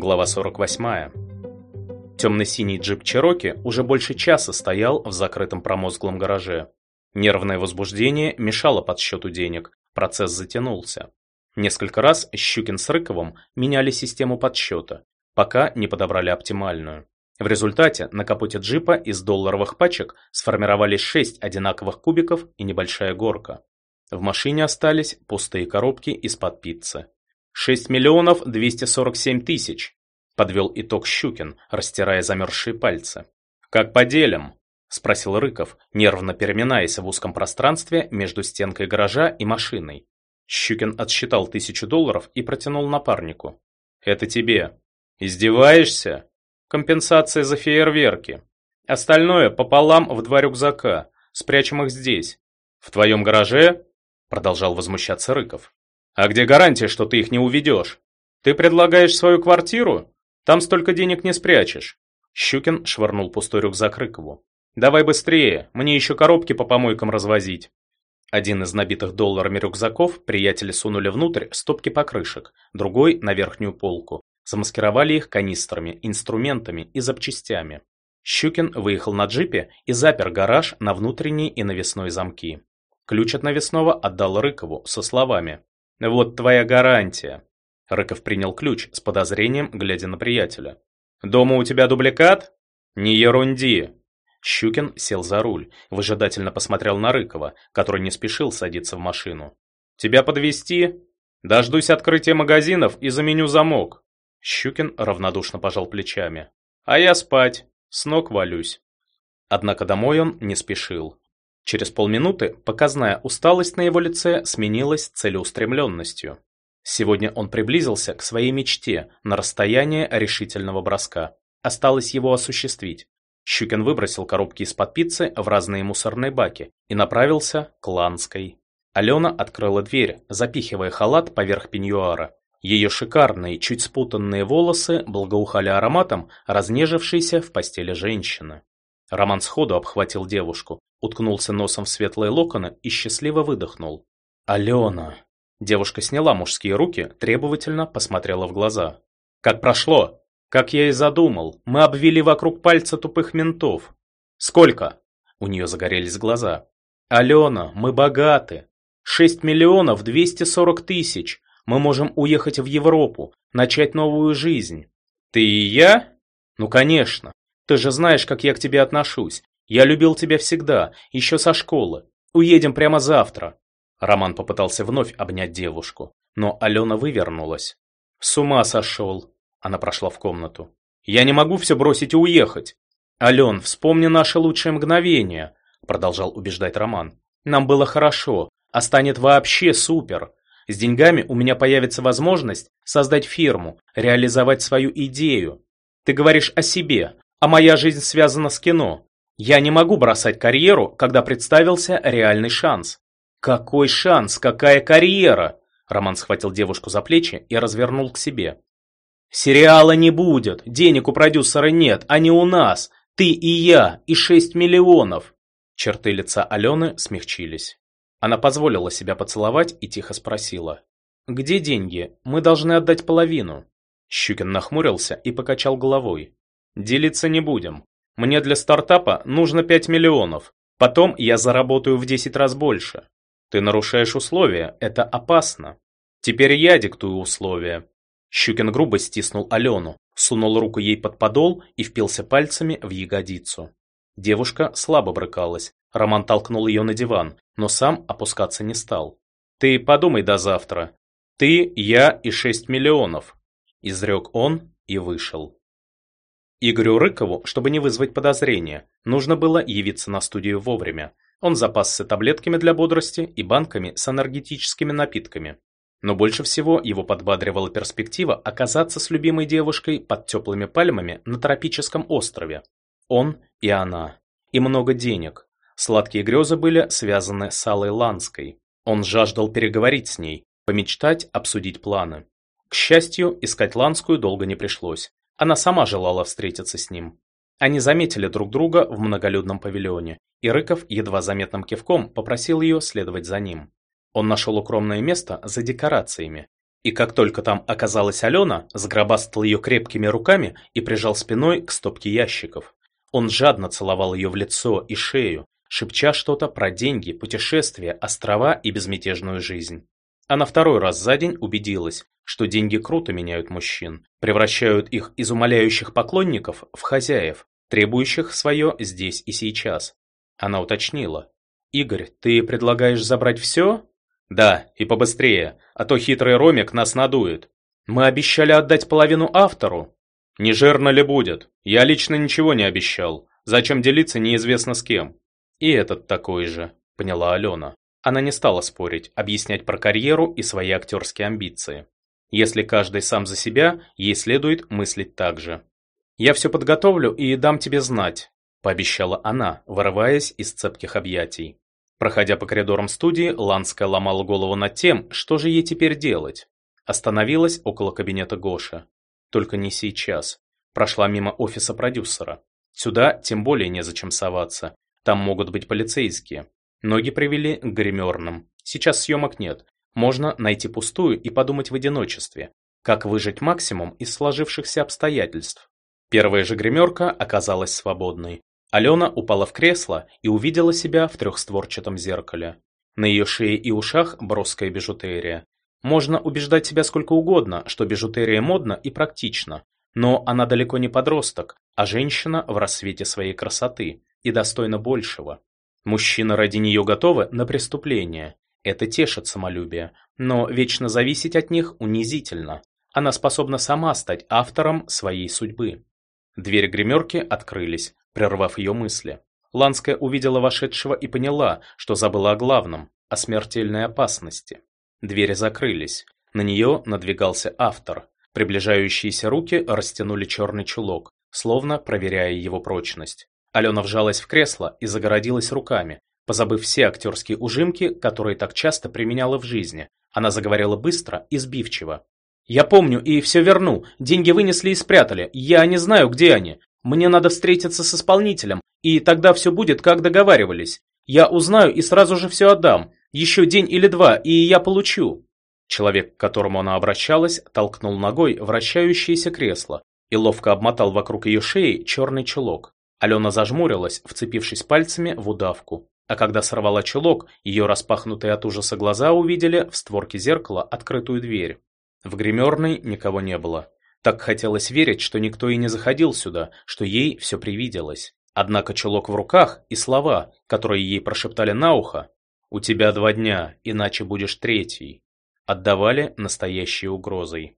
Глава 48. Темно-синий джип Чероки уже больше часа стоял в закрытом промозглом гараже. Нервное возбуждение мешало подсчету денег, процесс затянулся. Несколько раз Щукин с Рыковым меняли систему подсчета, пока не подобрали оптимальную. В результате на капоте джипа из долларовых пачек сформировались шесть одинаковых кубиков и небольшая горка. В машине остались пустые коробки из-под пиццы. 6 миллионов 247 тысяч, подвел итог Щукин, растирая замерзшие пальцы. Как по делям? спросил Рыков, нервно переминаясь в узком пространстве между стенкой гаража и машиной. Щукин отсчитал тысячу долларов и протянул напарнику. «Это тебе. Издеваешься? Компенсация за фейерверки. Остальное пополам в два рюкзака. Спрячем их здесь. В твоем гараже?» Продолжал возмущаться Рыков. «А где гарантия, что ты их не уведешь? Ты предлагаешь свою квартиру? Там столько денег не спрячешь». Щукин швырнул пустой рюкзак Рыкову. «Давай быстрее, мне еще коробки по помойкам развозить». Один из набитых долларами рюкзаков приятели сунули внутрь стопки покрышек, другой – на верхнюю полку. Замаскировали их канистрами, инструментами и запчастями. Щукин выехал на джипе и запер гараж на внутренние и навесной замки. Ключ от навесного отдал Рыкову со словами «Вот твоя гарантия». Рыков принял ключ с подозрением, глядя на приятеля. «Дома у тебя дубликат?» «Не ерунди!» Щукин сел за руль, выжидательно посмотрел на Рыкова, который не спешил садиться в машину. «Тебя подвести? Дождусь открытия магазинов и заменю замок». Щукин равнодушно пожал плечами. «А я спать. С ног валюсь». Однако домой он не спешил. Через полминуты показная усталость на его лице сменилась целеустремленностью. Сегодня он приблизился к своей мечте на расстояние решительного броска. Осталось его осуществить. Щукин выбросил коробки из-под пиццы в разные мусорные баки и направился к Ланской. Алена открыла дверь, запихивая халат поверх пеньюара. Ее шикарные, чуть спутанные волосы благоухали ароматом разнежившейся в постели женщины. Роман сходу обхватил девушку, уткнулся носом в светлые локоны и счастливо выдохнул. «Алена!» Девушка сняла мужские руки, требовательно посмотрела в глаза. «Как прошло?» Как я и задумал, мы обвели вокруг пальца тупых ментов. Сколько? У нее загорелись глаза. Алена, мы богаты. Шесть миллионов двести сорок тысяч. Мы можем уехать в Европу, начать новую жизнь. Ты и я? Ну, конечно. Ты же знаешь, как я к тебе отношусь. Я любил тебя всегда, еще со школы. Уедем прямо завтра. Роман попытался вновь обнять девушку, но Алена вывернулась. С ума сошел. Она прошла в комнату. «Я не могу все бросить и уехать!» «Ален, вспомни наши лучшие мгновения!» Продолжал убеждать Роман. «Нам было хорошо, а станет вообще супер! С деньгами у меня появится возможность создать фирму, реализовать свою идею. Ты говоришь о себе, а моя жизнь связана с кино. Я не могу бросать карьеру, когда представился реальный шанс». «Какой шанс? Какая карьера?» Роман схватил девушку за плечи и развернул к себе. Сериала не будет, денег у продюсера нет, не у нас. Ты и я, и шесть миллионов. Черты лица Алены смягчились. Она позволила себя поцеловать и тихо спросила. «Где деньги? Мы должны отдать половину». Щукин нахмурился и покачал головой. «Делиться не будем. Мне для стартапа нужно пять миллионов. Потом я заработаю в десять раз больше. Ты нарушаешь условия, это опасно. Теперь я диктую условия. Щукин грубо стиснул Алену, сунул руку ей под подол и впился пальцами в ягодицу. Девушка слабо брыкалась. Роман толкнул ее на диван, но сам опускаться не стал. «Ты подумай до завтра. Ты, я и шесть миллионов», – изрек он и вышел. Игорю Рыкову, чтобы не вызвать подозрения, нужно было явиться на студию вовремя. Он запасся таблетками для бодрости и банками с энергетическими напитками. Но больше всего его подбадривала перспектива оказаться с любимой девушкой под теплыми пальмами на тропическом острове. Он и она. И много денег. Сладкие грезы были связаны с Аллой Ланской. Он жаждал переговорить с ней, помечтать, обсудить планы. К счастью, искать Ланскую долго не пришлось. Она сама желала встретиться с ним. Они заметили друг друга в многолюдном павильоне, и Рыков едва заметным кивком попросил ее следовать за ним. Он нашел укромное место за декорациями. И как только там оказалась Алена, сгробастал ее крепкими руками и прижал спиной к стопке ящиков. Он жадно целовал ее в лицо и шею, шепча что-то про деньги, путешествия, острова и безмятежную жизнь. Она второй раз за день убедилась, что деньги круто меняют мужчин, превращают их из умоляющих поклонников в хозяев, требующих свое здесь и сейчас. Она уточнила. «Игорь, ты предлагаешь забрать все?» «Да, и побыстрее, а то хитрый Ромик нас надует. Мы обещали отдать половину автору». «Не жирно ли будет? Я лично ничего не обещал. Зачем делиться неизвестно с кем?» «И этот такой же», — поняла Алена. Она не стала спорить, объяснять про карьеру и свои актерские амбиции. Если каждый сам за себя, ей следует мыслить так же. «Я все подготовлю и дам тебе знать», – пообещала она, вырываясь из цепких объятий. Проходя по коридорам студии, Ланская ломала голову над тем, что же ей теперь делать. Остановилась около кабинета Гоши. Только не сейчас. Прошла мимо офиса продюсера. Сюда тем более незачем соваться. Там могут быть полицейские. Ноги привели к гримерным. Сейчас съемок нет. Можно найти пустую и подумать в одиночестве. Как выжить максимум из сложившихся обстоятельств. Первая же гримерка оказалась свободной. Алена упала в кресло и увидела себя в трехстворчатом зеркале. На ее шее и ушах броская бижутерия. Можно убеждать себя сколько угодно, что бижутерия модна и практична, но она далеко не подросток, а женщина в рассвете своей красоты и достойна большего. Мужчины ради нее готовы на преступление. Это тешит самолюбие, но вечно зависеть от них унизительно. Она способна сама стать автором своей судьбы. Двери гримерки открылись, прервав ее мысли. Ланская увидела вошедшего и поняла, что забыла о главном, о смертельной опасности. Двери закрылись. На нее надвигался автор. Приближающиеся руки растянули черный чулок, словно проверяя его прочность. Алена вжалась в кресло и загородилась руками, позабыв все актерские ужимки, которые так часто применяла в жизни. Она заговорила быстро и сбивчиво. «Я помню и все верну. Деньги вынесли и спрятали. Я не знаю, где они. Мне надо встретиться с исполнителем, и тогда все будет, как договаривались. Я узнаю и сразу же все отдам. Еще день или два, и я получу». Человек, к которому она обращалась, толкнул ногой вращающееся кресло и ловко обмотал вокруг ее шеи черный чулок. Алена зажмурилась, вцепившись пальцами в удавку. А когда сорвала чулок, ее распахнутые от ужаса глаза увидели в створке зеркала открытую дверь. В гримерной никого не было. Так хотелось верить, что никто и не заходил сюда, что ей все привиделось. Однако чулок в руках и слова, которые ей прошептали на ухо «У тебя два дня, иначе будешь третий», отдавали настоящей угрозой.